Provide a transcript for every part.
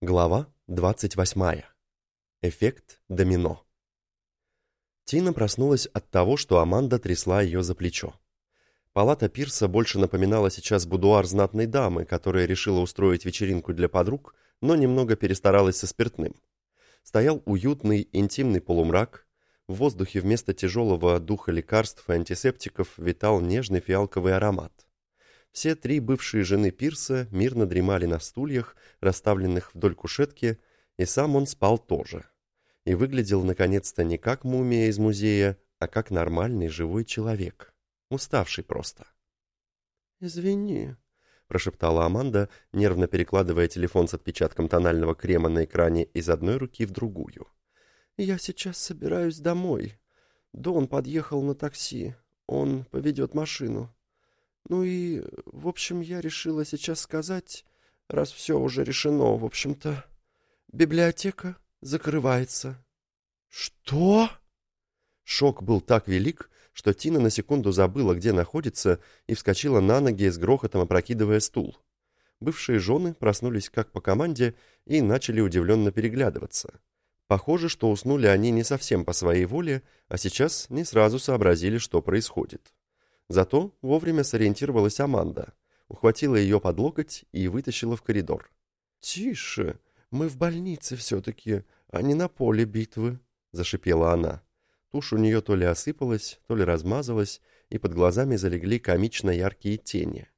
Глава 28. Эффект домино. Тина проснулась от того, что Аманда трясла ее за плечо. Палата Пирса больше напоминала сейчас будуар знатной дамы, которая решила устроить вечеринку для подруг, но немного перестаралась со спиртным. Стоял уютный, интимный полумрак, в воздухе вместо тяжелого духа лекарств и антисептиков витал нежный фиалковый аромат. Все три бывшие жены Пирса мирно дремали на стульях, расставленных вдоль кушетки, и сам он спал тоже. И выглядел, наконец-то, не как мумия из музея, а как нормальный живой человек. Уставший просто. «Извини», — прошептала Аманда, нервно перекладывая телефон с отпечатком тонального крема на экране из одной руки в другую. «Я сейчас собираюсь домой. Дон подъехал на такси. Он поведет машину. Ну и, в общем, я решила сейчас сказать, раз все уже решено, в общем-то, библиотека закрывается. Что? Шок был так велик, что Тина на секунду забыла, где находится, и вскочила на ноги с грохотом опрокидывая стул. Бывшие жены проснулись как по команде и начали удивленно переглядываться. Похоже, что уснули они не совсем по своей воле, а сейчас не сразу сообразили, что происходит. Зато вовремя сориентировалась Аманда, ухватила ее под локоть и вытащила в коридор. «Тише, мы в больнице все-таки, а не на поле битвы», — зашипела она. Тушь у нее то ли осыпалась, то ли размазалась, и под глазами залегли комично яркие тени.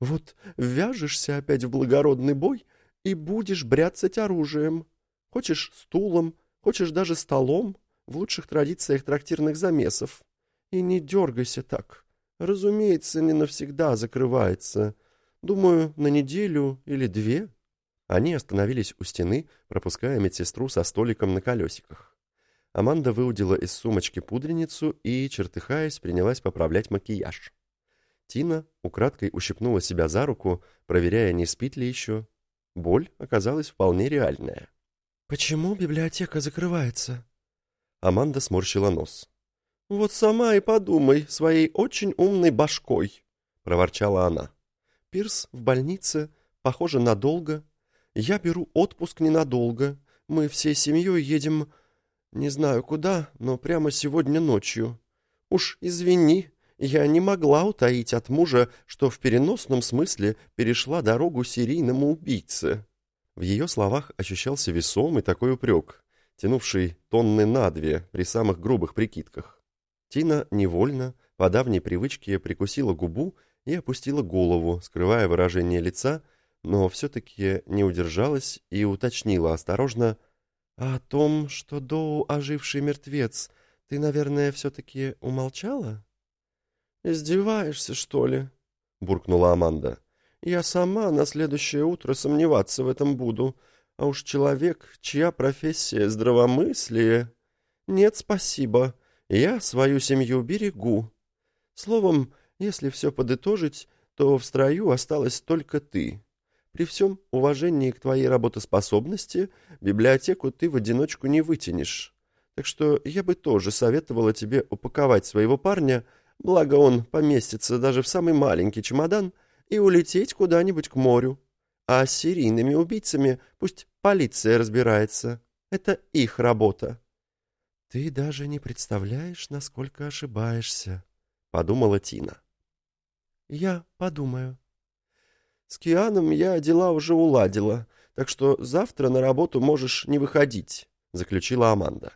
«Вот вяжешься опять в благородный бой и будешь бряцать оружием. Хочешь стулом, хочешь даже столом, в лучших традициях трактирных замесов. И не дергайся так. Разумеется, не навсегда закрывается. Думаю, на неделю или две. Они остановились у стены, пропуская медсестру со столиком на колесиках. Аманда выудила из сумочки пудреницу и, чертыхаясь, принялась поправлять макияж. Тина украдкой ущипнула себя за руку, проверяя, не спит ли еще. Боль оказалась вполне реальная. «Почему библиотека закрывается?» Аманда сморщила нос. «Вот сама и подумай своей очень умной башкой», — проворчала она. «Пирс в больнице, похоже, надолго. Я беру отпуск ненадолго. Мы всей семьей едем, не знаю куда, но прямо сегодня ночью. Уж извини, я не могла утаить от мужа, что в переносном смысле перешла дорогу серийному убийце». В ее словах ощущался весомый такой упрек, тянувший тонны на две при самых грубых прикидках. Тина невольно, по давней привычке, прикусила губу и опустила голову, скрывая выражение лица, но все-таки не удержалась и уточнила осторожно, «А о том, что Доу оживший мертвец, ты, наверное, все-таки умолчала?» «Издеваешься, что ли?» — буркнула Аманда. «Я сама на следующее утро сомневаться в этом буду, а уж человек, чья профессия здравомыслие...» «Нет, спасибо, я свою семью берегу. Словом, если все подытожить, то в строю осталась только ты. При всем уважении к твоей работоспособности библиотеку ты в одиночку не вытянешь. Так что я бы тоже советовала тебе упаковать своего парня, благо он поместится даже в самый маленький чемодан, и улететь куда-нибудь к морю. А с серийными убийцами пусть полиция разбирается. Это их работа. «Ты даже не представляешь, насколько ошибаешься», — подумала Тина. «Я подумаю». «С Кианом я дела уже уладила, так что завтра на работу можешь не выходить», — заключила Аманда.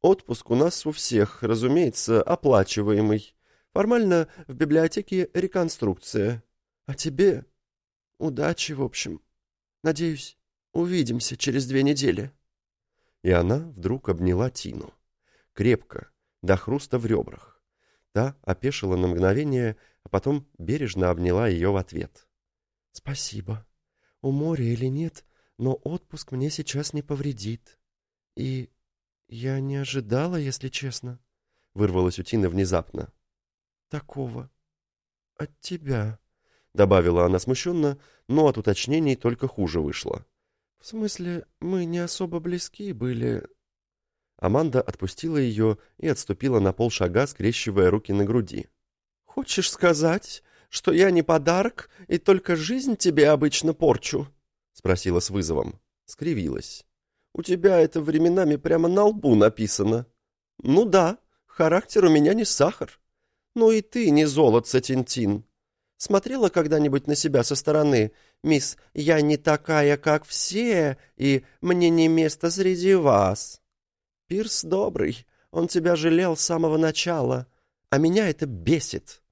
«Отпуск у нас у всех, разумеется, оплачиваемый. Формально в библиотеке реконструкция. А тебе удачи, в общем. Надеюсь, увидимся через две недели». И она вдруг обняла Тину крепко, до хруста в ребрах. Та опешила на мгновение, а потом бережно обняла ее в ответ. «Спасибо. У моря или нет, но отпуск мне сейчас не повредит. И я не ожидала, если честно», — вырвалась у Тины внезапно. «Такого. От тебя», — добавила она смущенно, но от уточнений только хуже вышло. «В смысле, мы не особо близки были, Аманда отпустила ее и отступила на полшага, скрещивая руки на груди. «Хочешь сказать, что я не подарок и только жизнь тебе обычно порчу?» — спросила с вызовом. скривилась. «У тебя это временами прямо на лбу написано». «Ну да, характер у меня не сахар. Ну и ты не золотце, Тинтин. Смотрела когда-нибудь на себя со стороны, мисс, я не такая, как все, и мне не место среди вас?» «Пирс добрый, он тебя жалел с самого начала, а меня это бесит.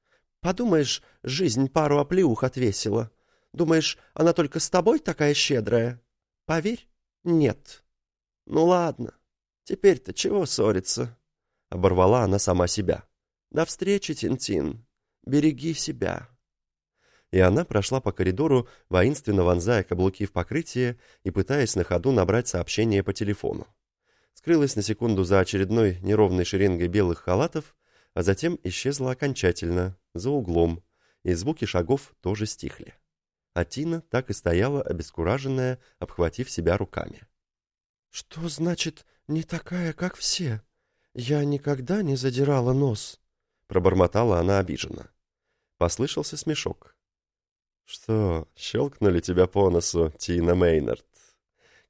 Подумаешь, жизнь пару оплеух отвесила. Думаешь, она только с тобой такая щедрая? Поверь, нет. Ну ладно, теперь-то чего ссориться?» Оборвала она сама себя. «До встречи, Тинтин. Береги себя». И она прошла по коридору, воинственно вонзая каблуки в покрытие и пытаясь на ходу набрать сообщение по телефону скрылась на секунду за очередной неровной шеренгой белых халатов, а затем исчезла окончательно, за углом, и звуки шагов тоже стихли. А Тина так и стояла, обескураженная, обхватив себя руками. «Что значит «не такая, как все»? Я никогда не задирала нос», — пробормотала она обиженно. Послышался смешок. «Что, щелкнули тебя по носу, Тина Мейнард?»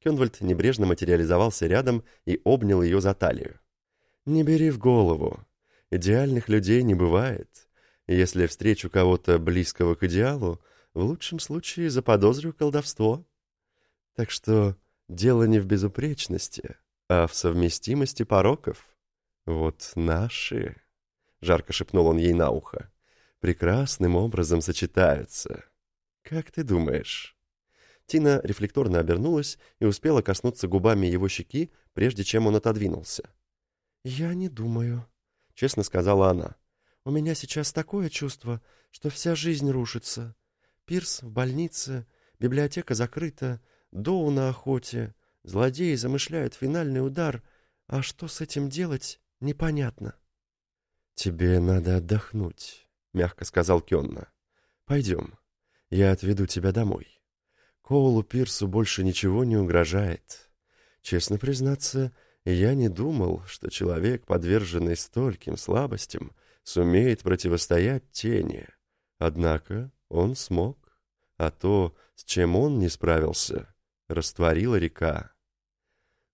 Кенвальд небрежно материализовался рядом и обнял ее за талию. «Не бери в голову. Идеальных людей не бывает. Если встречу кого-то близкого к идеалу, в лучшем случае заподозрю колдовство. Так что дело не в безупречности, а в совместимости пороков. Вот наши, — жарко шепнул он ей на ухо, — прекрасным образом сочетаются. Как ты думаешь?» Тина рефлекторно обернулась и успела коснуться губами его щеки, прежде чем он отодвинулся. «Я не думаю», — честно сказала она. «У меня сейчас такое чувство, что вся жизнь рушится. Пирс в больнице, библиотека закрыта, Доу на охоте, злодеи замышляют финальный удар, а что с этим делать, непонятно». «Тебе надо отдохнуть», — мягко сказал Кенна. «Пойдем, я отведу тебя домой». Коулу Пирсу больше ничего не угрожает. Честно признаться, я не думал, что человек, подверженный стольким слабостям, сумеет противостоять тени. Однако он смог, а то, с чем он не справился, растворила река.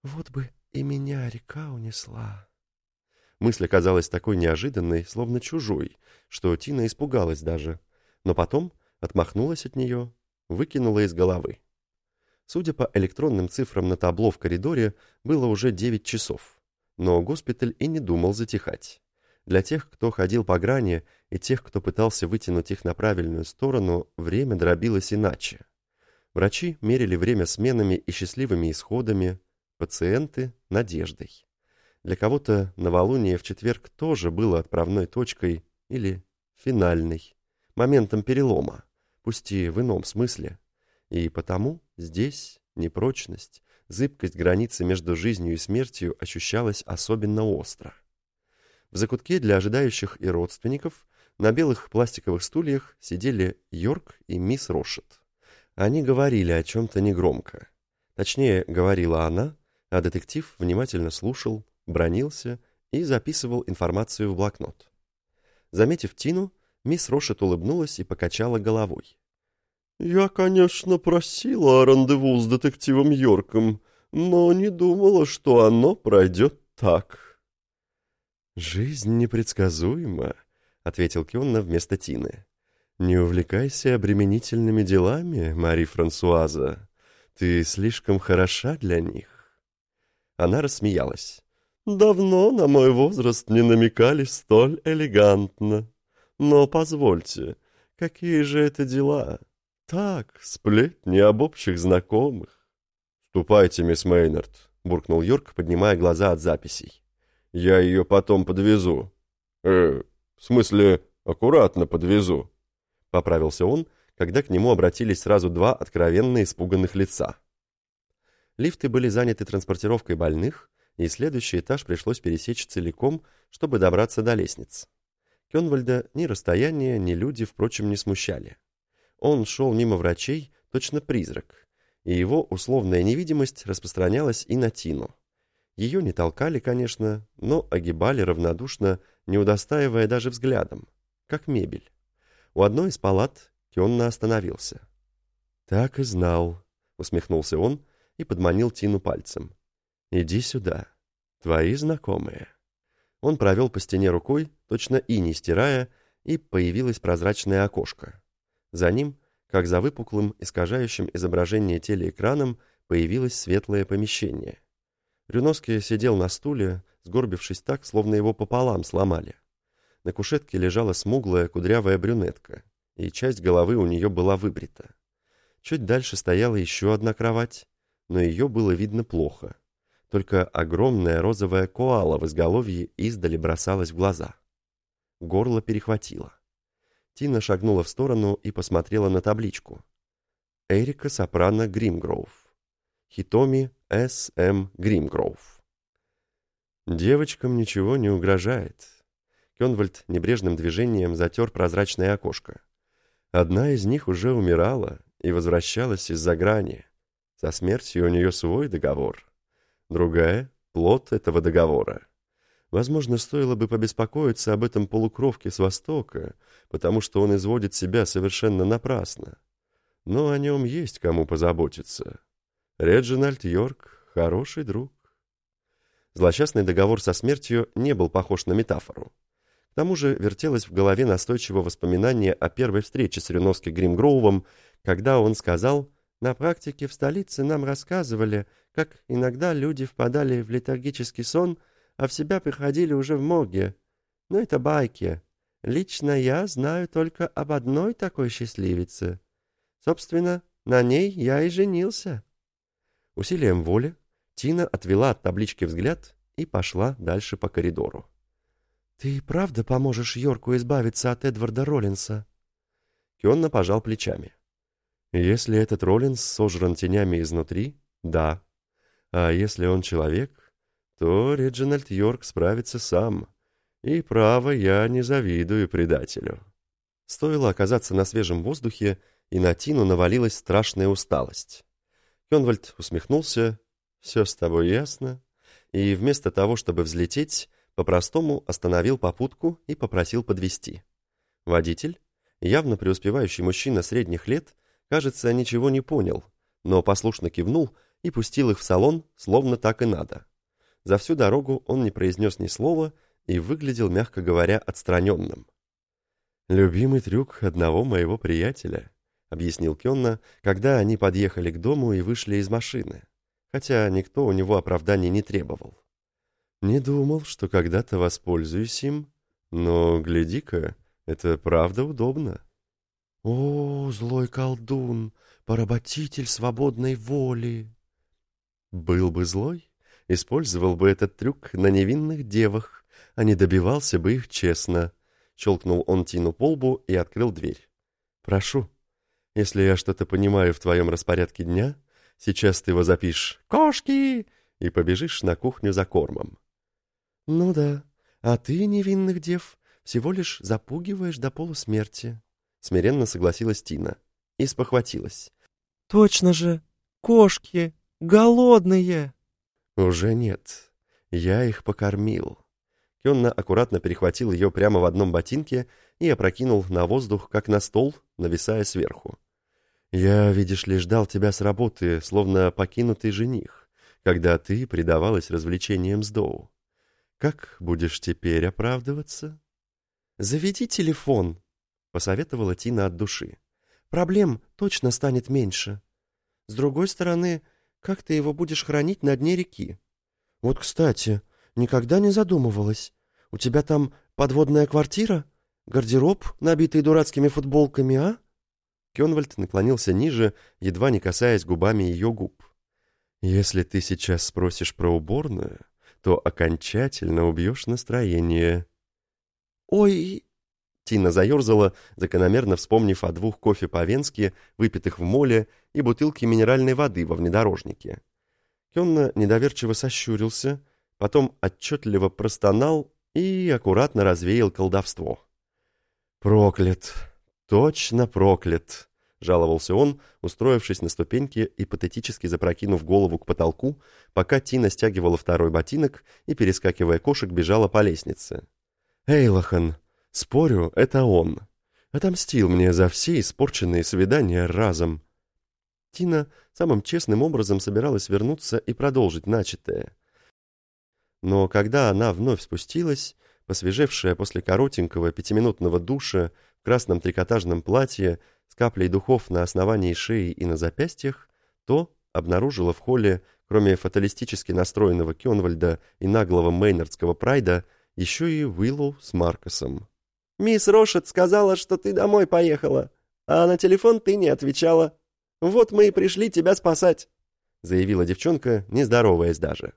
«Вот бы и меня река унесла». Мысль оказалась такой неожиданной, словно чужой, что Тина испугалась даже, но потом отмахнулась от нее выкинула из головы. Судя по электронным цифрам на табло в коридоре, было уже 9 часов. Но госпиталь и не думал затихать. Для тех, кто ходил по грани, и тех, кто пытался вытянуть их на правильную сторону, время дробилось иначе. Врачи мерили время сменами и счастливыми исходами, пациенты — надеждой. Для кого-то новолуние в четверг тоже было отправной точкой или финальной, моментом перелома пусть и в ином смысле. И потому здесь непрочность, зыбкость границы между жизнью и смертью ощущалась особенно остро. В закутке для ожидающих и родственников на белых пластиковых стульях сидели Йорк и мисс Рошет. Они говорили о чем-то негромко. Точнее, говорила она, а детектив внимательно слушал, бронился и записывал информацию в блокнот. Заметив Тину, Мисс Рошет улыбнулась и покачала головой. «Я, конечно, просила о рандеву с детективом Йорком, но не думала, что оно пройдет так». «Жизнь непредсказуема», — ответил Кенна вместо Тины. «Не увлекайся обременительными делами, Мари Франсуаза. Ты слишком хороша для них». Она рассмеялась. «Давно на мой возраст не намекали столь элегантно». Но позвольте, какие же это дела? Так, сплетни об общих знакомых. «Ступайте, мисс Мейнард», — буркнул Йорк, поднимая глаза от записей. «Я ее потом подвезу». «Э, в смысле, аккуратно подвезу», — поправился он, когда к нему обратились сразу два откровенно испуганных лица. Лифты были заняты транспортировкой больных, и следующий этаж пришлось пересечь целиком, чтобы добраться до лестниц. Кенвальда ни расстояние, ни люди, впрочем, не смущали. Он шел мимо врачей, точно призрак, и его условная невидимость распространялась и на Тину. Ее не толкали, конечно, но огибали равнодушно, не удостаивая даже взглядом, как мебель. У одной из палат Кенна остановился. «Так и знал», — усмехнулся он и подманил Тину пальцем. «Иди сюда. Твои знакомые». Он провел по стене рукой, точно и не стирая, и появилось прозрачное окошко. За ним, как за выпуклым, искажающим изображение телеэкраном, появилось светлое помещение. Рюноски сидел на стуле, сгорбившись так, словно его пополам сломали. На кушетке лежала смуглая кудрявая брюнетка, и часть головы у нее была выбрита. Чуть дальше стояла еще одна кровать, но ее было видно плохо. Только огромная розовая коала в изголовье издали бросалась в глаза. Горло перехватило. Тина шагнула в сторону и посмотрела на табличку. Эрика Сопрано Гримгроув. Хитоми С. М. Гримгроув. Девочкам ничего не угрожает. Кенвальд небрежным движением затер прозрачное окошко. Одна из них уже умирала и возвращалась из-за грани. Со смертью у нее свой договор. Другая — плод этого договора. Возможно, стоило бы побеспокоиться об этом полукровке с Востока, потому что он изводит себя совершенно напрасно. Но о нем есть кому позаботиться. Реджинальд Йорк — хороший друг. Злосчастный договор со смертью не был похож на метафору. К тому же вертелось в голове настойчиво воспоминание о первой встрече с Рюноски Гримгроувом, когда он сказал «На практике в столице нам рассказывали, как иногда люди впадали в летаргический сон — а в себя приходили уже в морге. Но это байки. Лично я знаю только об одной такой счастливице. Собственно, на ней я и женился. Усилием воли Тина отвела от таблички взгляд и пошла дальше по коридору. «Ты правда поможешь Йорку избавиться от Эдварда Роллинса?» Кионна пожал плечами. «Если этот Роллинс сожран тенями изнутри, да. А если он человек, то Реджинальд Йорк справится сам. И, право, я не завидую предателю. Стоило оказаться на свежем воздухе, и на Тину навалилась страшная усталость. Кенвальд усмехнулся. «Все с тобой ясно?» И вместо того, чтобы взлететь, по-простому остановил попутку и попросил подвести. Водитель, явно преуспевающий мужчина средних лет, кажется, ничего не понял, но послушно кивнул и пустил их в салон, словно так и надо. За всю дорогу он не произнес ни слова и выглядел, мягко говоря, отстраненным. «Любимый трюк одного моего приятеля», — объяснил Кенна, когда они подъехали к дому и вышли из машины, хотя никто у него оправданий не требовал. «Не думал, что когда-то воспользуюсь им, но, гляди-ка, это правда удобно». «О, злой колдун, поработитель свободной воли!» «Был бы злой, использовал бы этот трюк на невинных девах, а не добивался бы их честно. Щелкнул он Тину по лбу и открыл дверь. «Прошу, если я что-то понимаю в твоем распорядке дня, сейчас ты его запишешь «Кошки!» и побежишь на кухню за кормом». «Ну да, а ты, невинных дев, всего лишь запугиваешь до полусмерти», — смиренно согласилась Тина и спохватилась. «Точно же! Кошки! Голодные!» «Уже нет. Я их покормил». Кенна аккуратно перехватил ее прямо в одном ботинке и опрокинул на воздух, как на стол, нависая сверху. «Я, видишь ли, ждал тебя с работы, словно покинутый жених, когда ты предавалась развлечениям с Доу. Как будешь теперь оправдываться?» «Заведи телефон», — посоветовала Тина от души. «Проблем точно станет меньше. С другой стороны, как ты его будешь хранить на дне реки? Вот, кстати, никогда не задумывалась. У тебя там подводная квартира? Гардероб, набитый дурацкими футболками, а? Кенвальд наклонился ниже, едва не касаясь губами ее губ. «Если ты сейчас спросишь про уборную, то окончательно убьешь настроение». «Ой, Тина заерзала, закономерно вспомнив о двух кофе по-венски, выпитых в моле, и бутылке минеральной воды во внедорожнике. Кенна недоверчиво сощурился, потом отчетливо простонал и аккуратно развеял колдовство. «Проклят! Точно проклят!» — жаловался он, устроившись на ступеньке и патетически запрокинув голову к потолку, пока Тина стягивала второй ботинок и, перескакивая кошек, бежала по лестнице. «Эйлахан!» Спорю, это он. Отомстил мне за все испорченные свидания разом. Тина самым честным образом собиралась вернуться и продолжить начатое. Но когда она вновь спустилась, посвежевшая после коротенького пятиминутного душа в красном трикотажном платье с каплей духов на основании шеи и на запястьях, то обнаружила в холле, кроме фаталистически настроенного Кёнвальда и наглого мейнардского прайда, еще и Уиллоу с Маркосом. «Мисс Рошет сказала, что ты домой поехала, а на телефон ты не отвечала. Вот мы и пришли тебя спасать», — заявила девчонка, не здороваясь даже.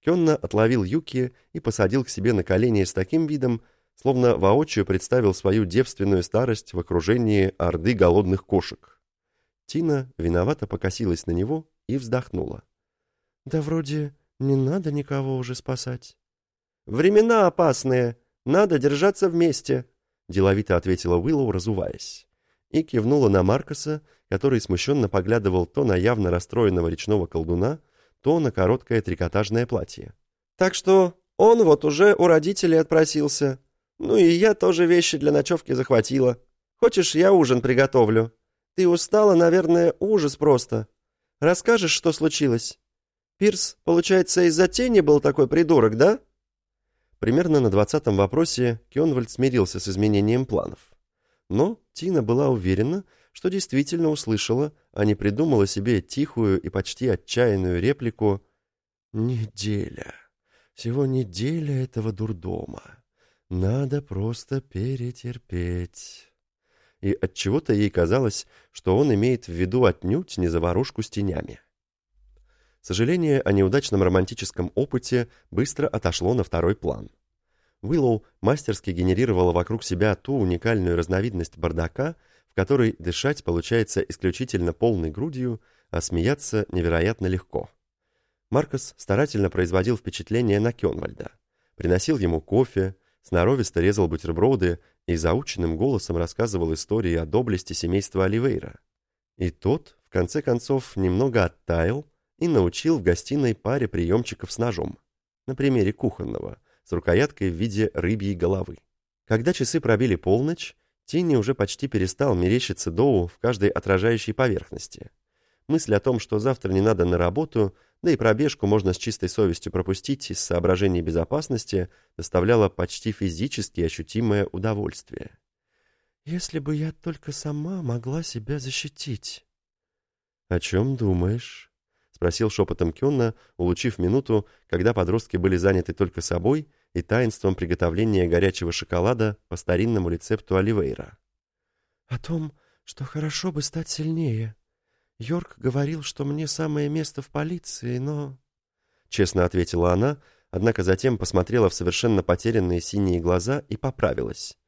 Кённа отловил Юки и посадил к себе на колени с таким видом, словно воочию представил свою девственную старость в окружении орды голодных кошек. Тина виновато покосилась на него и вздохнула. «Да вроде не надо никого уже спасать». «Времена опасные, надо держаться вместе», — деловито ответила Уиллоу, разуваясь. И кивнула на Маркоса, который смущенно поглядывал то на явно расстроенного речного колдуна, то на короткое трикотажное платье. «Так что он вот уже у родителей отпросился. Ну и я тоже вещи для ночевки захватила. Хочешь, я ужин приготовлю? Ты устала, наверное, ужас просто. Расскажешь, что случилось? Пирс, получается, из-за тени был такой придурок, да?» Примерно на двадцатом вопросе Кёнвальд смирился с изменением планов. Но Тина была уверена, что действительно услышала, а не придумала себе тихую и почти отчаянную реплику «Неделя. Всего неделя этого дурдома. Надо просто перетерпеть». И отчего-то ей казалось, что он имеет в виду отнюдь не заварушку с тенями. Сожаление о неудачном романтическом опыте быстро отошло на второй план. Уиллоу мастерски генерировала вокруг себя ту уникальную разновидность бардака, в которой дышать получается исключительно полной грудью, а смеяться невероятно легко. Маркос старательно производил впечатление на Кёнвальда. Приносил ему кофе, сноровисто резал бутерброды и заученным голосом рассказывал истории о доблести семейства Оливейра. И тот, в конце концов, немного оттаял и научил в гостиной паре приемчиков с ножом, на примере кухонного, с рукояткой в виде рыбьей головы. Когда часы пробили полночь, Тинни уже почти перестал мерещиться Доу в каждой отражающей поверхности. Мысль о том, что завтра не надо на работу, да и пробежку можно с чистой совестью пропустить из соображений безопасности, доставляла почти физически ощутимое удовольствие. «Если бы я только сама могла себя защитить». «О чем думаешь?» — спросил шепотом Кенна, улучив минуту, когда подростки были заняты только собой — и таинством приготовления горячего шоколада по старинному рецепту Оливейра. «О том, что хорошо бы стать сильнее. Йорк говорил, что мне самое место в полиции, но...» Честно ответила она, однако затем посмотрела в совершенно потерянные синие глаза и поправилась.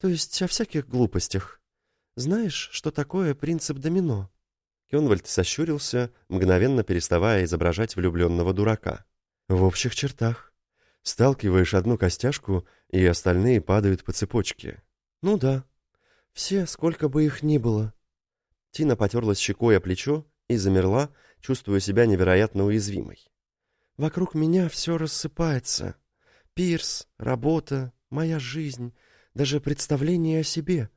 «То есть о всяких глупостях. Знаешь, что такое принцип домино?» Кенвальд сощурился, мгновенно переставая изображать влюбленного дурака. «В общих чертах. Сталкиваешь одну костяшку, и остальные падают по цепочке. Ну да. Все, сколько бы их ни было. Тина потерлась щекой о плечо и замерла, чувствуя себя невероятно уязвимой. Вокруг меня все рассыпается. Пирс, работа, моя жизнь, даже представление о себе.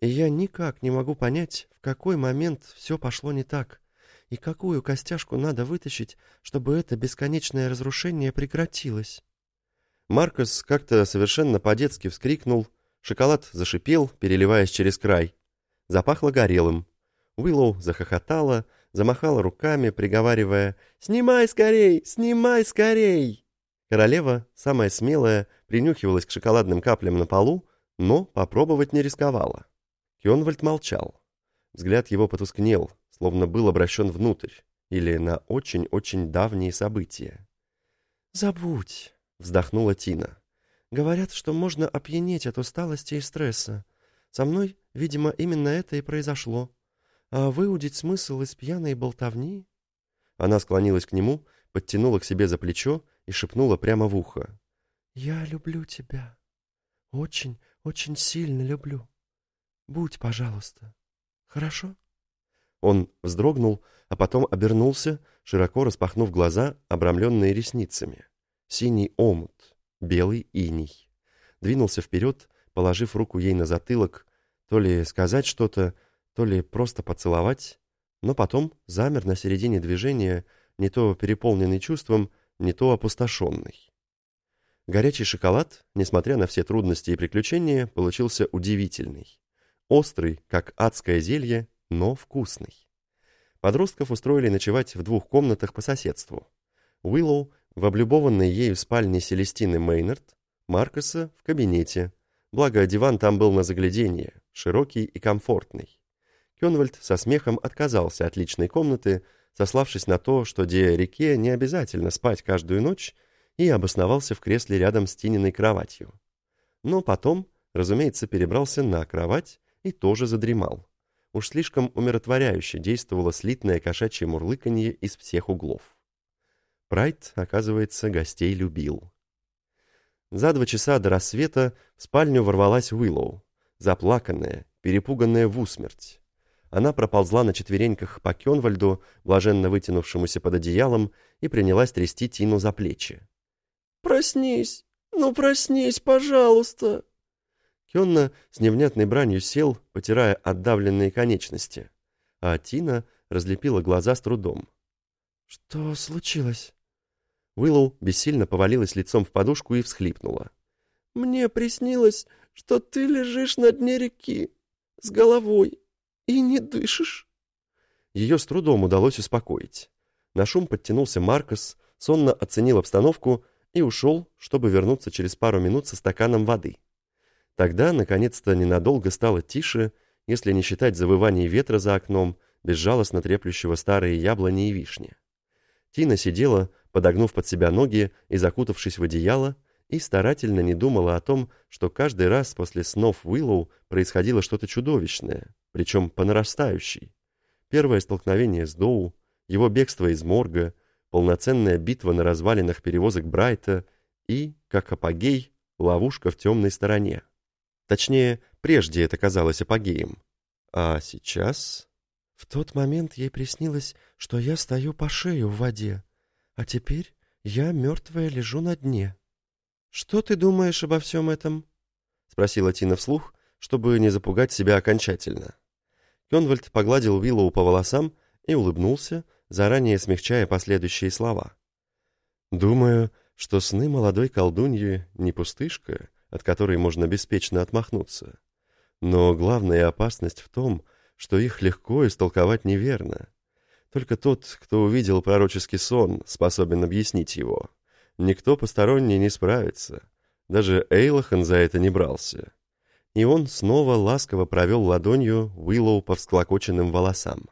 И я никак не могу понять, какой момент все пошло не так, и какую костяшку надо вытащить, чтобы это бесконечное разрушение прекратилось. Маркос как-то совершенно по-детски вскрикнул, шоколад зашипел, переливаясь через край. Запахло горелым. Уиллоу захохотала, замахала руками, приговаривая «Снимай скорей! Снимай скорей!» Королева, самая смелая, принюхивалась к шоколадным каплям на полу, но попробовать не рисковала. Кёнвальд молчал. Взгляд его потускнел, словно был обращен внутрь или на очень-очень давние события. «Забудь!» Вздохнула Тина. Говорят, что можно опьянеть от усталости и стресса. Со мной, видимо, именно это и произошло. А выудить смысл из пьяной болтовни... Она склонилась к нему, подтянула к себе за плечо и шепнула прямо в ухо. «Я люблю тебя. Очень, очень сильно люблю. Будь, пожалуйста. Хорошо?» Он вздрогнул, а потом обернулся, широко распахнув глаза, обрамленные ресницами синий омут, белый иней. Двинулся вперед, положив руку ей на затылок, то ли сказать что-то, то ли просто поцеловать, но потом замер на середине движения, не то переполненный чувством, не то опустошенный. Горячий шоколад, несмотря на все трудности и приключения, получился удивительный. Острый, как адское зелье, но вкусный. Подростков устроили ночевать в двух комнатах по соседству. Уиллоу в облюбованной ею спальне Селестины Мейнард, Маркоса в кабинете. Благо, диван там был на загляденье, широкий и комфортный. Кёнвальд со смехом отказался от личной комнаты, сославшись на то, что Де Реке не обязательно спать каждую ночь, и обосновался в кресле рядом с Тининой кроватью. Но потом, разумеется, перебрался на кровать и тоже задремал. Уж слишком умиротворяюще действовало слитное кошачье мурлыканье из всех углов. Прайд, оказывается, гостей любил. За два часа до рассвета в спальню ворвалась Уиллоу, заплаканная, перепуганная в усмерть. Она проползла на четвереньках по Кенвальду, блаженно вытянувшемуся под одеялом, и принялась трясти Тину за плечи. «Проснись! Ну, проснись, пожалуйста!» Кенна с невнятной бранью сел, потирая отдавленные конечности, а Тина разлепила глаза с трудом. «Что случилось?» Уиллоу бессильно повалилась лицом в подушку и всхлипнула. «Мне приснилось, что ты лежишь на дне реки с головой и не дышишь». Ее с трудом удалось успокоить. На шум подтянулся Маркос, сонно оценил обстановку и ушел, чтобы вернуться через пару минут со стаканом воды. Тогда, наконец-то, ненадолго стало тише, если не считать завываний ветра за окном, безжалостно треплющего старые яблони и вишни. Тина сидела, подогнув под себя ноги и закутавшись в одеяло, и старательно не думала о том, что каждый раз после снов Уиллоу происходило что-то чудовищное, причем по нарастающей. Первое столкновение с Доу, его бегство из морга, полноценная битва на развалинах перевозок Брайта и, как апогей, ловушка в темной стороне. Точнее, прежде это казалось апогеем. А сейчас... В тот момент ей приснилось, что я стою по шею в воде, а теперь я мертвая лежу на дне. Что ты думаешь обо всем этом? Спросила Тина вслух, чтобы не запугать себя окончательно. Кенвальд погладил Уиллоу по волосам и улыбнулся, заранее смягчая последующие слова. «Думаю, что сны молодой колдуньи не пустышка, от которой можно беспечно отмахнуться. Но главная опасность в том, что их легко истолковать неверно. Только тот, кто увидел пророческий сон, способен объяснить его. Никто посторонний не справится. Даже Эйлахан за это не брался. И он снова ласково провел ладонью Уиллоу по всклокоченным волосам.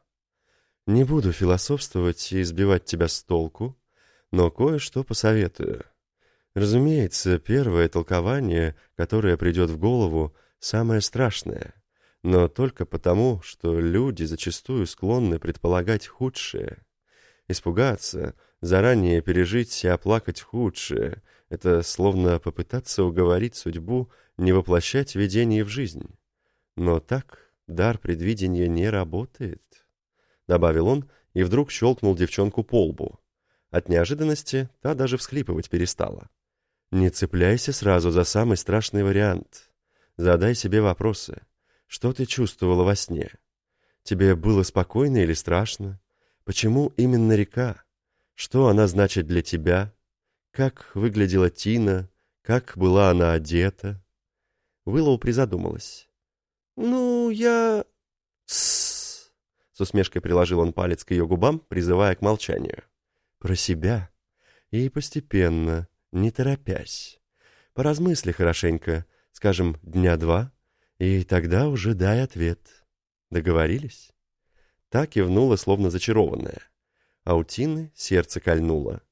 «Не буду философствовать и избивать тебя с толку, но кое-что посоветую. Разумеется, первое толкование, которое придет в голову, самое страшное, но только потому, что люди зачастую склонны предполагать худшее. Испугаться, заранее пережить и оплакать худшее — это словно попытаться уговорить судьбу не воплощать видение в жизнь. Но так дар предвидения не работает, — добавил он и вдруг щелкнул девчонку по лбу. От неожиданности та даже всхлипывать перестала. Не цепляйся сразу за самый страшный вариант. Задай себе вопросы. Что ты чувствовала во сне? Тебе было спокойно или страшно? Почему именно река? Что она значит для тебя? Как выглядела Тина? Как была она одета? Уиллоу призадумалась. «Ну, я...» «Тссс!» С усмешкой приложил он палец к ее губам, призывая к молчанию. «Про себя. И постепенно, не торопясь. Поразмысли хорошенько, скажем, дня два, и тогда уже дай ответ. Договорились?» Так кивнула, словно зачарованная. А у Тины сердце кольнуло.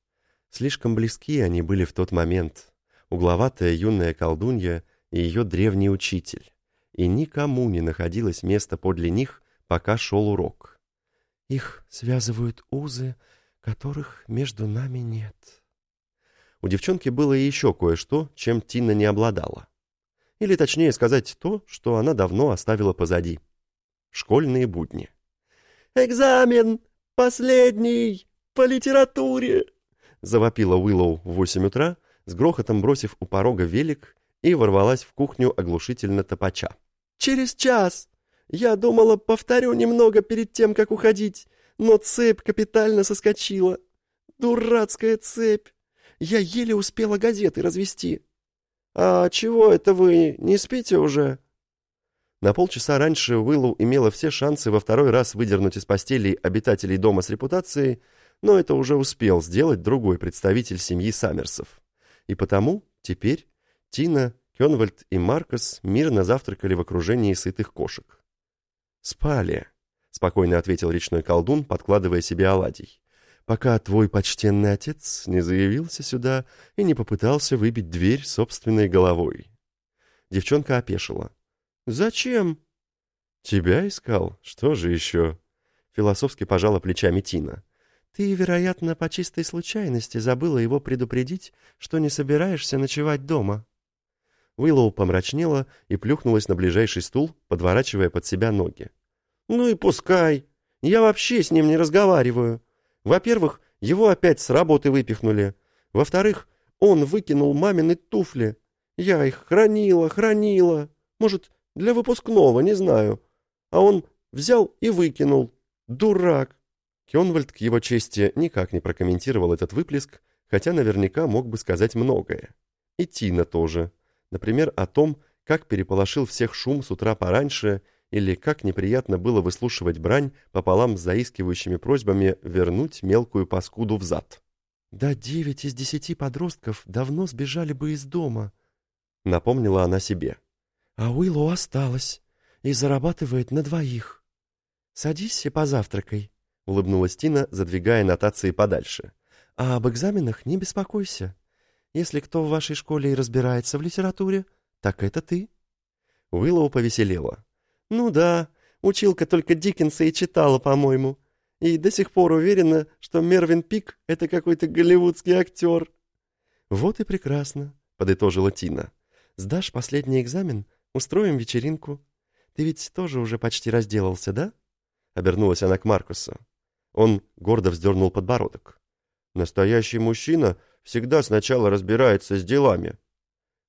Слишком близки они были в тот момент. Угловатая юная колдунья и ее древний учитель. И никому не находилось места подле них, пока шел урок. «Их связывают узы, которых между нами нет», у девчонки было еще кое-что, чем Тина не обладала. Или точнее сказать то, что она давно оставила позади. Школьные будни. «Экзамен! Последний! По литературе!» Завопила Уиллоу в восемь утра, с грохотом бросив у порога велик и ворвалась в кухню оглушительно топача. «Через час! Я думала, повторю немного перед тем, как уходить, но цепь капитально соскочила. Дурацкая цепь! Я еле успела газеты развести. А чего это вы, не спите уже?» На полчаса раньше Уиллу имела все шансы во второй раз выдернуть из постелей обитателей дома с репутацией, но это уже успел сделать другой представитель семьи Саммерсов. И потому теперь Тина, Кенвальд и Маркос мирно завтракали в окружении сытых кошек. «Спали», — спокойно ответил речной колдун, подкладывая себе оладий, «пока твой почтенный отец не заявился сюда и не попытался выбить дверь собственной головой». Девчонка опешила. «Зачем?» «Тебя искал? Что же еще?» Философски пожала плечами Тина. «Ты, вероятно, по чистой случайности забыла его предупредить, что не собираешься ночевать дома». Уиллоу помрачнела и плюхнулась на ближайший стул, подворачивая под себя ноги. «Ну и пускай. Я вообще с ним не разговариваю. Во-первых, его опять с работы выпихнули. Во-вторых, он выкинул мамины туфли. Я их хранила, хранила. Может, для выпускного, не знаю. А он взял и выкинул. Дурак. Кенвальд к его чести никак не прокомментировал этот выплеск, хотя наверняка мог бы сказать многое. И Тина тоже. Например, о том, как переполошил всех шум с утра пораньше, или как неприятно было выслушивать брань пополам с заискивающими просьбами вернуть мелкую паскуду в зад. «Да девять из десяти подростков давно сбежали бы из дома», — напомнила она себе. А Уиллу осталось и зарабатывает на двоих. Садись и позавтракай, — улыбнулась Тина, задвигая нотации подальше. А об экзаменах не беспокойся. Если кто в вашей школе и разбирается в литературе, так это ты. Уиллоу повеселела. Ну да, училка только Диккенса и читала, по-моему. И до сих пор уверена, что Мервин Пик — это какой-то голливудский актер. Вот и прекрасно, — подытожила Тина. Сдашь последний экзамен, Устроим вечеринку. Ты ведь тоже уже почти разделался, да?» Обернулась она к Маркусу. Он гордо вздернул подбородок. «Настоящий мужчина всегда сначала разбирается с делами».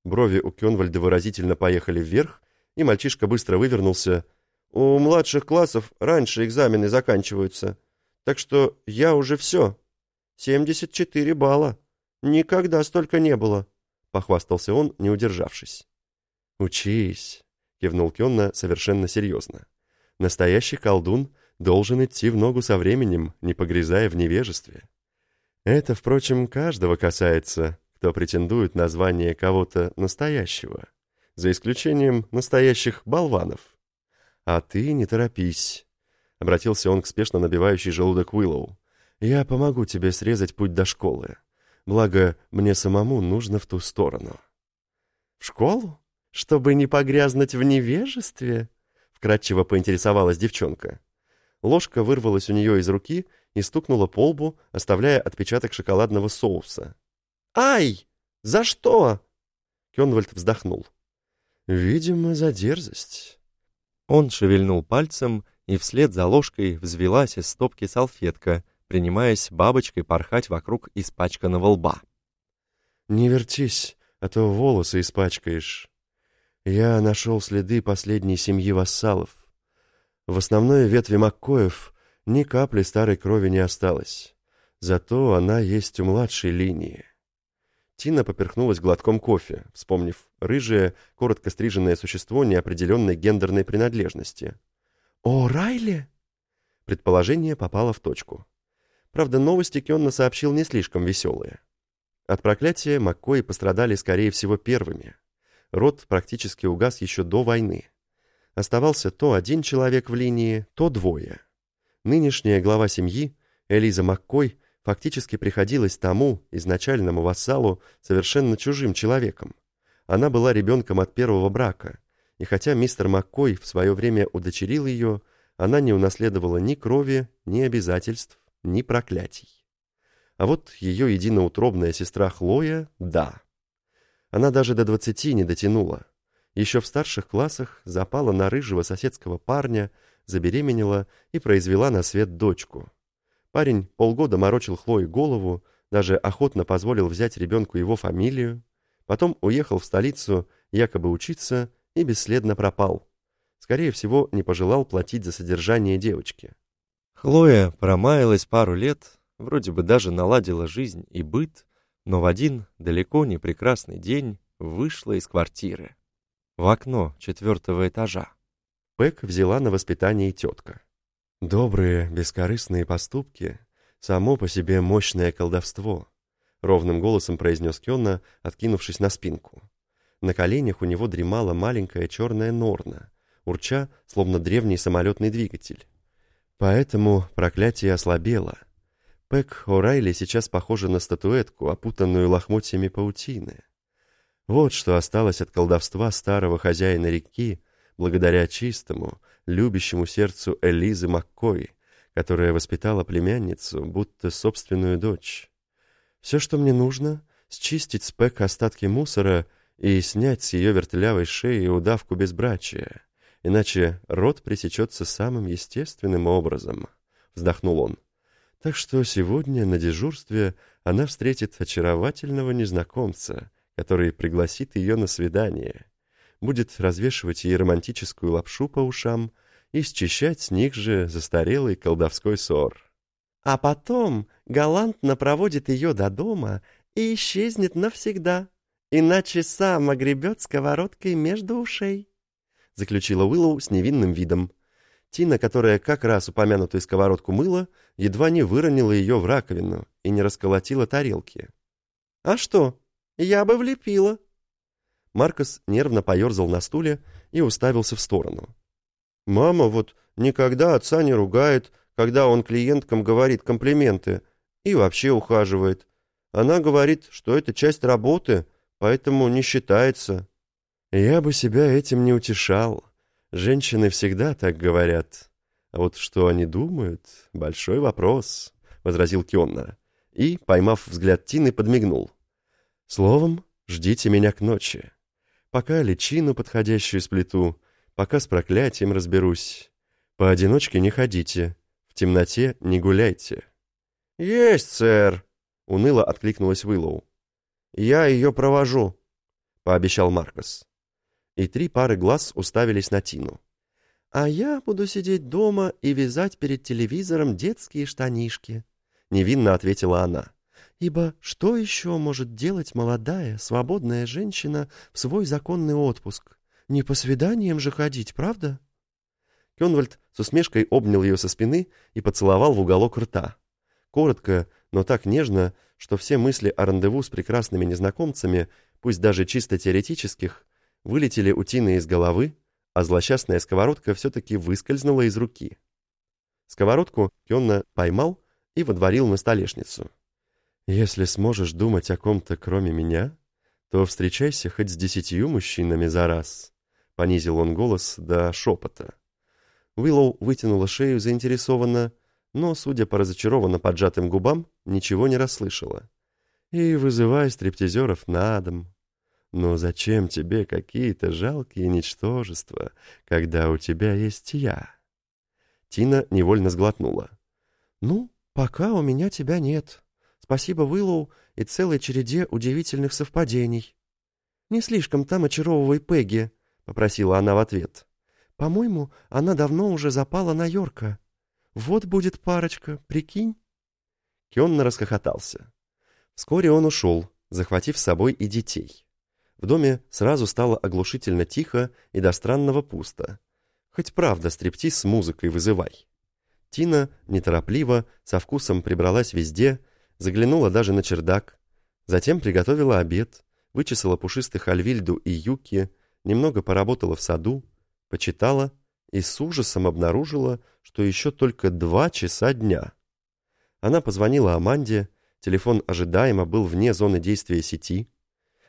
Брови у Кенвальда выразительно поехали вверх, и мальчишка быстро вывернулся. «У младших классов раньше экзамены заканчиваются, так что я уже все. 74 балла. Никогда столько не было», — похвастался он, не удержавшись. «Учись», — кивнул Кенна совершенно серьезно. «Настоящий колдун должен идти в ногу со временем, не погрязая в невежестве. Это, впрочем, каждого касается, кто претендует на звание кого-то настоящего, за исключением настоящих болванов. А ты не торопись», — обратился он к спешно набивающей желудок Уиллоу. «Я помогу тебе срезать путь до школы. Благо, мне самому нужно в ту сторону». «В школу?» «Чтобы не погрязнуть в невежестве?» — вкратчиво поинтересовалась девчонка. Ложка вырвалась у нее из руки и стукнула по лбу, оставляя отпечаток шоколадного соуса. «Ай! За что?» Кенвальд вздохнул. «Видимо, за дерзость». Он шевельнул пальцем, и вслед за ложкой взвелась из стопки салфетка, принимаясь бабочкой порхать вокруг испачканного лба. «Не вертись, а то волосы испачкаешь». Я нашел следы последней семьи вассалов. В основной ветви Маккоев ни капли старой крови не осталось. Зато она есть у младшей линии. Тина поперхнулась глотком кофе, вспомнив рыжее, коротко стриженное существо неопределенной гендерной принадлежности. «О, Райли!» Предположение попало в точку. Правда, новости Кенна сообщил не слишком веселые. От проклятия Маккои пострадали, скорее всего, первыми род практически угас еще до войны. Оставался то один человек в линии, то двое. Нынешняя глава семьи, Элиза Маккой, фактически приходилась тому, изначальному вассалу, совершенно чужим человеком. Она была ребенком от первого брака, и хотя мистер Маккой в свое время удочерил ее, она не унаследовала ни крови, ни обязательств, ни проклятий. А вот ее единоутробная сестра Хлоя – да. Она даже до двадцати не дотянула. Еще в старших классах запала на рыжего соседского парня, забеременела и произвела на свет дочку. Парень полгода морочил Хлое голову, даже охотно позволил взять ребенку его фамилию, потом уехал в столицу якобы учиться и бесследно пропал. скорее всего, не пожелал платить за содержание девочки. Хлоя промаялась пару лет, вроде бы даже наладила жизнь и быт, но в один далеко не прекрасный день вышла из квартиры. В окно четвертого этажа. Пэк взяла на воспитание тетка. Добрые, бескорыстные поступки — само по себе мощное колдовство, ровным голосом произнес Кённа, откинувшись на спинку. На коленях у него дремала маленькая черная норна, урча, словно древний самолетный двигатель. Поэтому проклятие ослабело. Пэк О'Райли сейчас похожа на статуэтку, опутанную лохмотьями паутины. Вот что осталось от колдовства старого хозяина реки, благодаря чистому, любящему сердцу Элизы Маккой, которая воспитала племянницу, будто собственную дочь. Все, что мне нужно, счистить с Пэк остатки мусора и снять с ее вертлявой шеи удавку безбрачия, иначе рот пресечется самым естественным образом, — вздохнул он. Так что сегодня на дежурстве она встретит очаровательного незнакомца, который пригласит ее на свидание, будет развешивать ей романтическую лапшу по ушам и счищать с них же застарелый колдовской ссор. А потом галантно проводит ее до дома и исчезнет навсегда, иначе сам огребет сковородкой между ушей», — заключила Уиллоу с невинным видом. Тина, которая как раз упомянутую сковородку мыла, едва не выронила ее в раковину и не расколотила тарелки. «А что? Я бы влепила!» Маркос нервно поерзал на стуле и уставился в сторону. «Мама вот никогда отца не ругает, когда он клиенткам говорит комплименты и вообще ухаживает. Она говорит, что это часть работы, поэтому не считается. Я бы себя этим не утешал. Женщины всегда так говорят. А вот что они думают — большой вопрос, — возразил Кионна. И, поймав взгляд Тины, подмигнул. Словом, ждите меня к ночи. Пока личину подходящую сплету, пока с проклятием разберусь. Поодиночке не ходите, темноте не гуляйте». «Есть, сэр!» — уныло откликнулась Уиллоу. «Я ее провожу», — пообещал Маркос. И три пары глаз уставились на Тину. «А я буду сидеть дома и вязать перед телевизором детские штанишки», — невинно ответила она. «Ибо что еще может делать молодая, свободная женщина в свой законный отпуск? Не по свиданиям же ходить, правда?» Кенвальд с усмешкой обнял ее со спины и поцеловал в уголок рта. Коротко, но так нежно, что все мысли о рандеву с прекрасными незнакомцами, пусть даже чисто теоретических, вылетели у Тины из головы, а злосчастная сковородка все-таки выскользнула из руки. Сковородку Кенна поймал и водворил на столешницу. «Если сможешь думать о ком-то, кроме меня, то встречайся хоть с десятью мужчинами за раз», — понизил он голос до шепота. Уиллоу вытянула шею заинтересованно, но, судя по разочарованно поджатым губам, ничего не расслышала. «И вызывай стриптизеров на дом. Но зачем тебе какие-то жалкие ничтожества, когда у тебя есть я?» Тина невольно сглотнула. «Ну, пока у меня тебя нет. Спасибо Уиллоу и целой череде удивительных совпадений. Не слишком там очаровывай Пегги», — попросила она в ответ. По-моему, она давно уже запала на Йорка. Вот будет парочка, прикинь?» Кенна расхохотался. Вскоре он ушел, захватив с собой и детей. В доме сразу стало оглушительно тихо и до странного пусто. Хоть правда стриптиз с музыкой вызывай. Тина неторопливо, со вкусом прибралась везде, заглянула даже на чердак, затем приготовила обед, вычесала пушистых Альвильду и Юки, немного поработала в саду, почитала и с ужасом обнаружила, что еще только два часа дня. Она позвонила Аманде, телефон ожидаемо был вне зоны действия сети.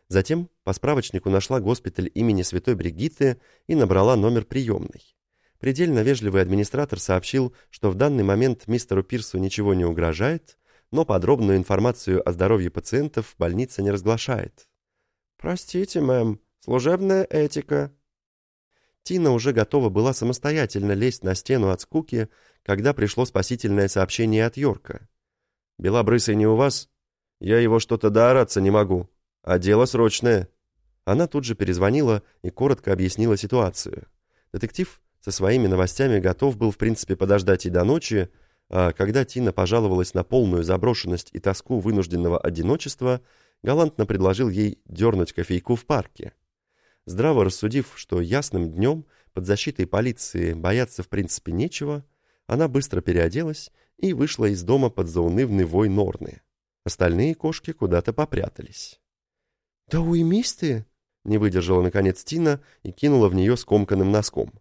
Затем по справочнику нашла госпиталь имени Святой Бригитты и набрала номер приемной. Предельно вежливый администратор сообщил, что в данный момент мистеру Пирсу ничего не угрожает, но подробную информацию о здоровье пациентов больница не разглашает. «Простите, мэм, служебная этика», Тина уже готова была самостоятельно лезть на стену от скуки, когда пришло спасительное сообщение от Йорка. «Белобрысый не у вас? Я его что-то доораться не могу. А дело срочное». Она тут же перезвонила и коротко объяснила ситуацию. Детектив со своими новостями готов был, в принципе, подождать и до ночи, а когда Тина пожаловалась на полную заброшенность и тоску вынужденного одиночества, галантно предложил ей дернуть кофейку в парке. Здраво рассудив, что ясным днем под защитой полиции бояться в принципе нечего, она быстро переоделась и вышла из дома под заунывный вой Норны. Остальные кошки куда-то попрятались. «Да уймись ты!» — не выдержала наконец Тина и кинула в нее скомканным носком.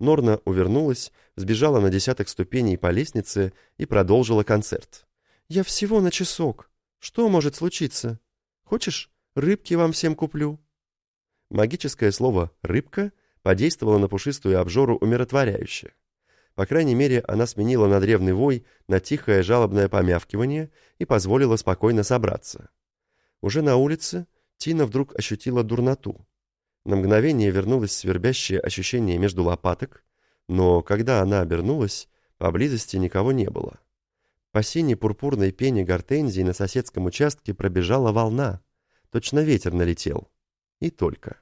Норна увернулась, сбежала на десяток ступеней по лестнице и продолжила концерт. «Я всего на часок. Что может случиться? Хочешь, рыбки вам всем куплю?» Магическое слово «рыбка» подействовало на пушистую обжору умиротворяюще. По крайней мере, она сменила надревный вой на тихое жалобное помявкивание и позволила спокойно собраться. Уже на улице Тина вдруг ощутила дурноту. На мгновение вернулось свербящее ощущение между лопаток, но когда она обернулась, поблизости никого не было. По синей пурпурной пене гортензии на соседском участке пробежала волна. Точно ветер налетел. И только.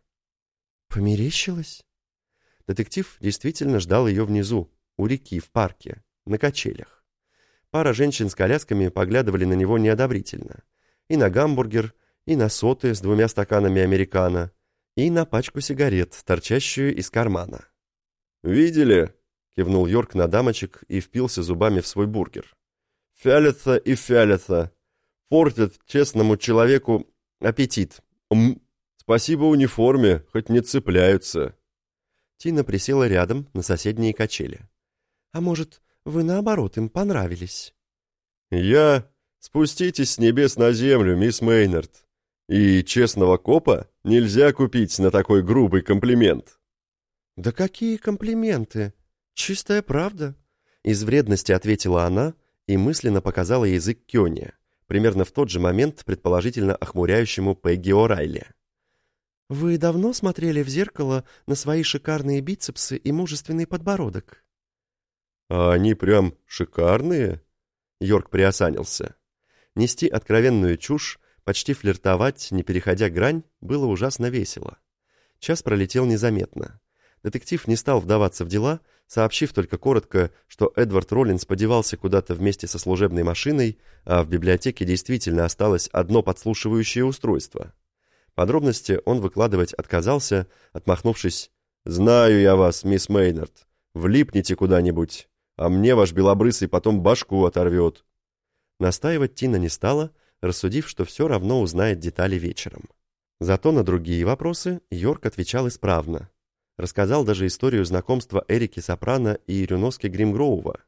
Померещилась? Детектив действительно ждал ее внизу, у реки, в парке, на качелях. Пара женщин с колясками поглядывали на него неодобрительно. И на гамбургер, и на соты с двумя стаканами американо, и на пачку сигарет, торчащую из кармана. «Видели?» — кивнул Йорк на дамочек и впился зубами в свой бургер. «Фялятся и фялятся. Портят честному человеку аппетит. М спасибо униформе, хоть не цепляются». Тина присела рядом на соседние качели. «А может, вы наоборот им понравились?» «Я... Спуститесь с небес на землю, мисс Мейнард. И честного копа нельзя купить на такой грубый комплимент. «Да какие комплименты? Чистая правда?» Из вредности ответила она и мысленно показала язык Кёни, примерно в тот же момент предположительно охмуряющему Пегги О'Райли. «Вы давно смотрели в зеркало на свои шикарные бицепсы и мужественный подбородок?» «А они прям шикарные?» Йорк приосанился. Нести откровенную чушь Почти флиртовать, не переходя грань, было ужасно весело. Час пролетел незаметно. Детектив не стал вдаваться в дела, сообщив только коротко, что Эдвард Роллинс подевался куда-то вместе со служебной машиной, а в библиотеке действительно осталось одно подслушивающее устройство. Подробности он выкладывать отказался, отмахнувшись «Знаю я вас, мисс Мейнард. Влипните куда-нибудь, а мне ваш белобрысый потом башку оторвет». Настаивать Тина не стала, рассудив, что все равно узнает детали вечером. Зато на другие вопросы Йорк отвечал исправно. Рассказал даже историю знакомства Эрики Сопрано и Рюноски Гримгроува.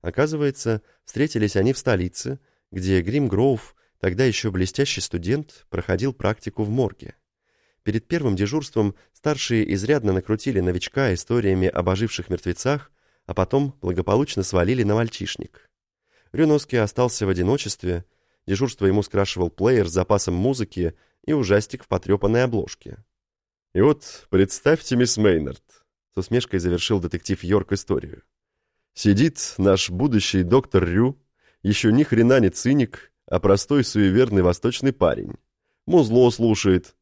Оказывается, встретились они в столице, где Гримгроув, тогда еще блестящий студент, проходил практику в морге. Перед первым дежурством старшие изрядно накрутили новичка историями об оживших мертвецах, а потом благополучно свалили на мальчишник. Рюноски остался в одиночестве, Дежурство ему скрашивал плеер с запасом музыки и ужастик в потрепанной обложке. «И вот представьте, мисс Мейнард», — с усмешкой завершил детектив Йорк историю. «Сидит наш будущий доктор Рю, еще ни хрена не циник, а простой суеверный восточный парень. Музло слушает,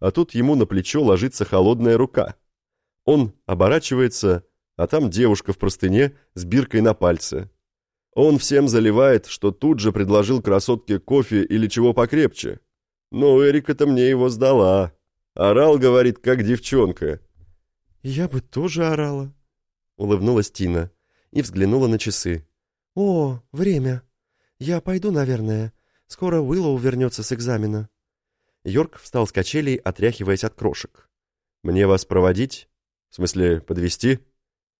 а тут ему на плечо ложится холодная рука. Он оборачивается, а там девушка в простыне с биркой на пальце. Он всем заливает, что тут же предложил красотке кофе или чего покрепче. Но Эрика-то мне его сдала. Орал, говорит, как девчонка. «Я бы тоже орала», — улыбнулась Тина и взглянула на часы. «О, время. Я пойду, наверное. Скоро Уиллоу вернется с экзамена». Йорк встал с качелей, отряхиваясь от крошек. «Мне вас проводить? В смысле, подвести?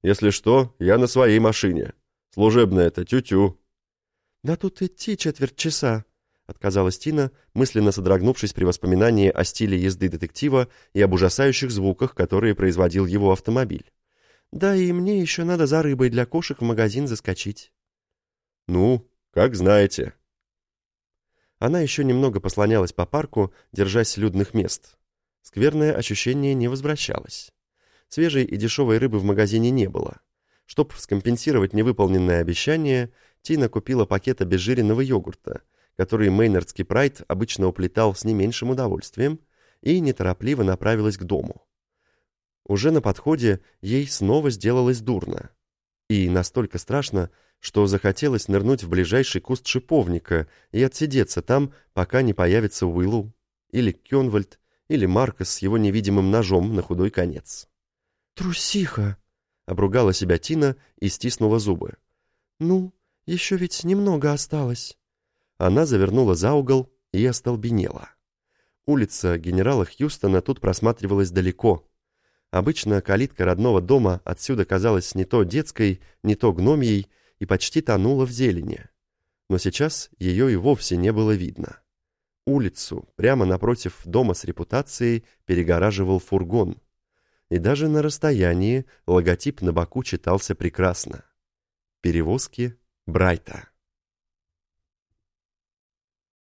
Если что, я на своей машине». Служебное это тю-тю». «Да тут идти четверть часа», — отказалась Тина, мысленно содрогнувшись при воспоминании о стиле езды детектива и об ужасающих звуках, которые производил его автомобиль. «Да и мне еще надо за рыбой для кошек в магазин заскочить». «Ну, как знаете». Она еще немного послонялась по парку, держась людных мест. Скверное ощущение не возвращалось. Свежей и дешевой рыбы в магазине не было. Чтобы скомпенсировать невыполненное обещание, Тина купила пакет обезжиренного йогурта, который Мейнардский прайд обычно уплетал с не меньшим удовольствием, и неторопливо направилась к дому. Уже на подходе ей снова сделалось дурно. И настолько страшно, что захотелось нырнуть в ближайший куст шиповника и отсидеться там, пока не появится Уиллу, или Кёнвальд, или Маркос с его невидимым ножом на худой конец. «Трусиха!» — обругала себя Тина и стиснула зубы. «Ну, еще ведь немного осталось». Она завернула за угол и остолбенела. Улица генерала Хьюстона тут просматривалась далеко. Обычно калитка родного дома отсюда казалась не то детской, не то гномьей и почти тонула в зелени. Но сейчас ее и вовсе не было видно. Улицу, прямо напротив дома с репутацией, перегораживал фургон. И даже на расстоянии логотип на боку читался прекрасно. Перевозки Брайта.